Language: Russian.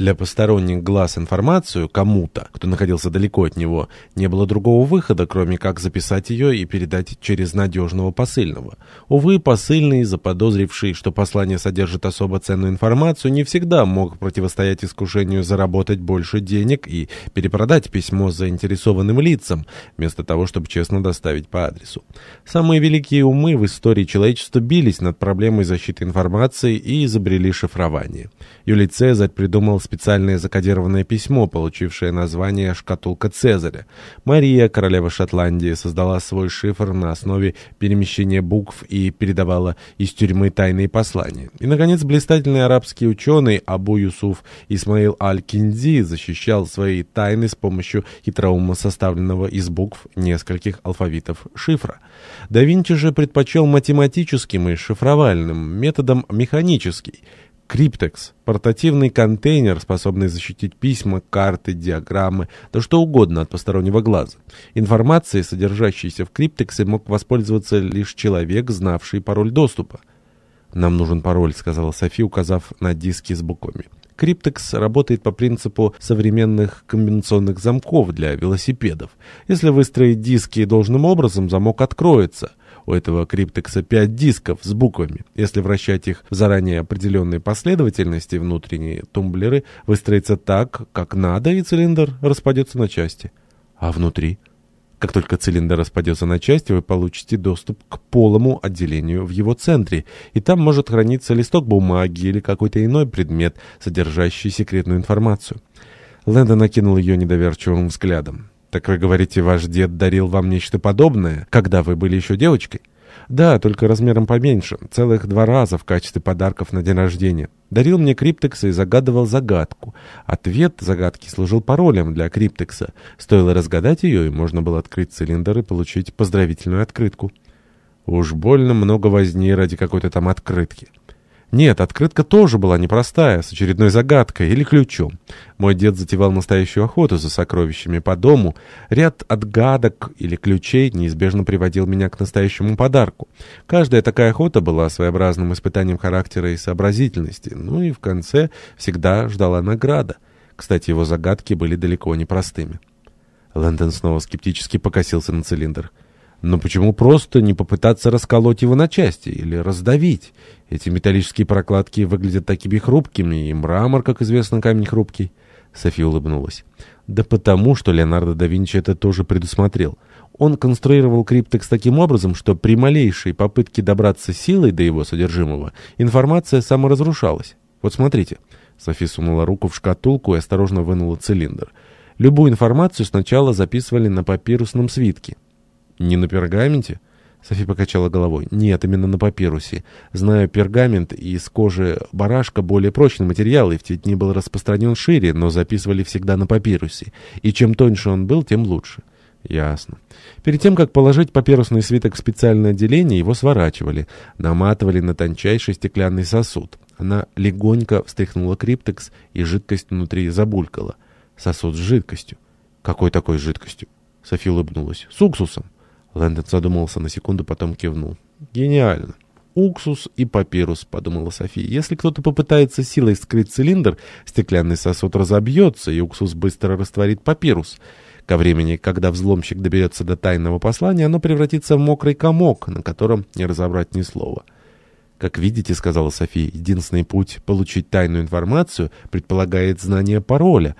Для посторонних глаз информацию кому-то, кто находился далеко от него, не было другого выхода, кроме как записать ее и передать через надежного посыльного. Увы, посыльный, заподозривший, что послание содержит особо ценную информацию, не всегда мог противостоять искушению заработать больше денег и перепродать письмо заинтересованным лицам, вместо того, чтобы честно доставить по адресу. Самые великие умы в истории человечества бились над проблемой защиты информации и изобрели шифрование. Юлий Цезарь придумал специальное закодированное письмо, получившее название «Шкатулка Цезаря». Мария, королева Шотландии, создала свой шифр на основе перемещения букв и передавала из тюрьмы тайные послания. И, наконец, блистательный арабский ученый Абу Юсуф Исмаил Аль-Кинди защищал свои тайны с помощью хитроума, составленного из букв нескольких алфавитов шифра. Да Винчи же предпочел математическим и шифровальным методом механический – Криптекс – портативный контейнер, способный защитить письма, карты, диаграммы, да что угодно от постороннего глаза. Информацией, содержащейся в Криптексе, мог воспользоваться лишь человек, знавший пароль доступа. «Нам нужен пароль», — сказала Софи, указав на диски с буквами. Криптекс работает по принципу современных комбинационных замков для велосипедов. Если выстроить диски должным образом, замок откроется. У этого криптекса 5 дисков с буквами. Если вращать их в заранее определенной последовательности, внутренние тумблеры выстроятся так, как надо, и цилиндр распадется на части. А внутри? Как только цилиндр распадется на части, вы получите доступ к полому отделению в его центре, и там может храниться листок бумаги или какой-то иной предмет, содержащий секретную информацию. Лэндон накинул ее недоверчивым взглядом. «Так вы говорите, ваш дед дарил вам нечто подобное, когда вы были еще девочкой?» «Да, только размером поменьше, целых два раза в качестве подарков на день рождения. Дарил мне криптекса и загадывал загадку. Ответ загадки служил паролем для криптекса. Стоило разгадать ее, и можно было открыть цилиндр и получить поздравительную открытку». «Уж больно много возни ради какой-то там открытки». Нет, открытка тоже была непростая, с очередной загадкой или ключом. Мой дед затевал настоящую охоту за сокровищами по дому. Ряд отгадок или ключей неизбежно приводил меня к настоящему подарку. Каждая такая охота была своеобразным испытанием характера и сообразительности. Ну и в конце всегда ждала награда. Кстати, его загадки были далеко не простыми. Лэндон снова скептически покосился на цилиндр. Но почему просто не попытаться расколоть его на части или раздавить? Эти металлические прокладки выглядят такими хрупкими, и мрамор, как известно, камень хрупкий. София улыбнулась. Да потому, что Леонардо да Винчи это тоже предусмотрел. Он конструировал криптекс таким образом, что при малейшей попытке добраться силой до его содержимого, информация саморазрушалась. Вот смотрите. София сунула руку в шкатулку и осторожно вынула цилиндр. Любую информацию сначала записывали на папирусном свитке. «Не на пергаменте?» Софи покачала головой. «Нет, именно на папирусе. Знаю, пергамент из кожи барашка более прочный материал, и в те дни был распространен шире, но записывали всегда на папирусе. И чем тоньше он был, тем лучше». Ясно. Перед тем, как положить папирусный свиток в специальное отделение, его сворачивали, наматывали на тончайший стеклянный сосуд. Она легонько встряхнула криптекс, и жидкость внутри забулькала. Сосуд с жидкостью. Какой такой жидкостью? София улыбнулась. С уксусом. Лэндон задумался на секунду, потом кивнул. «Гениально!» «Уксус и папирус», — подумала София. «Если кто-то попытается силой скрыть цилиндр, стеклянный сосуд разобьется, и уксус быстро растворит папирус. Ко времени, когда взломщик доберется до тайного послания, оно превратится в мокрый комок, на котором не разобрать ни слова». «Как видите, — сказала София, — единственный путь получить тайную информацию предполагает знание пароля,